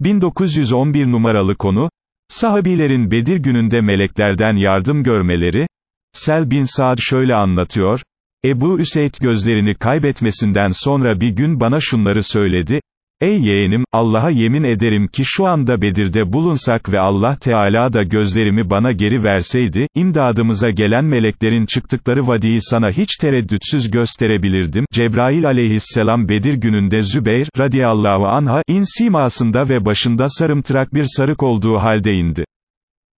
1911 numaralı konu, sahabilerin Bedir gününde meleklerden yardım görmeleri, Sel bin Saad şöyle anlatıyor, Ebu Üseyd gözlerini kaybetmesinden sonra bir gün bana şunları söyledi, Ey yeğenim, Allah'a yemin ederim ki şu anda Bedir'de bulunsak ve Allah Teala da gözlerimi bana geri verseydi, imdadımıza gelen meleklerin çıktıkları vadiyi sana hiç tereddütsüz gösterebilirdim. Cebrail aleyhisselam Bedir gününde Zübeyr, radiyallahu anha, in simasında ve başında sarımtırak bir sarık olduğu halde indi.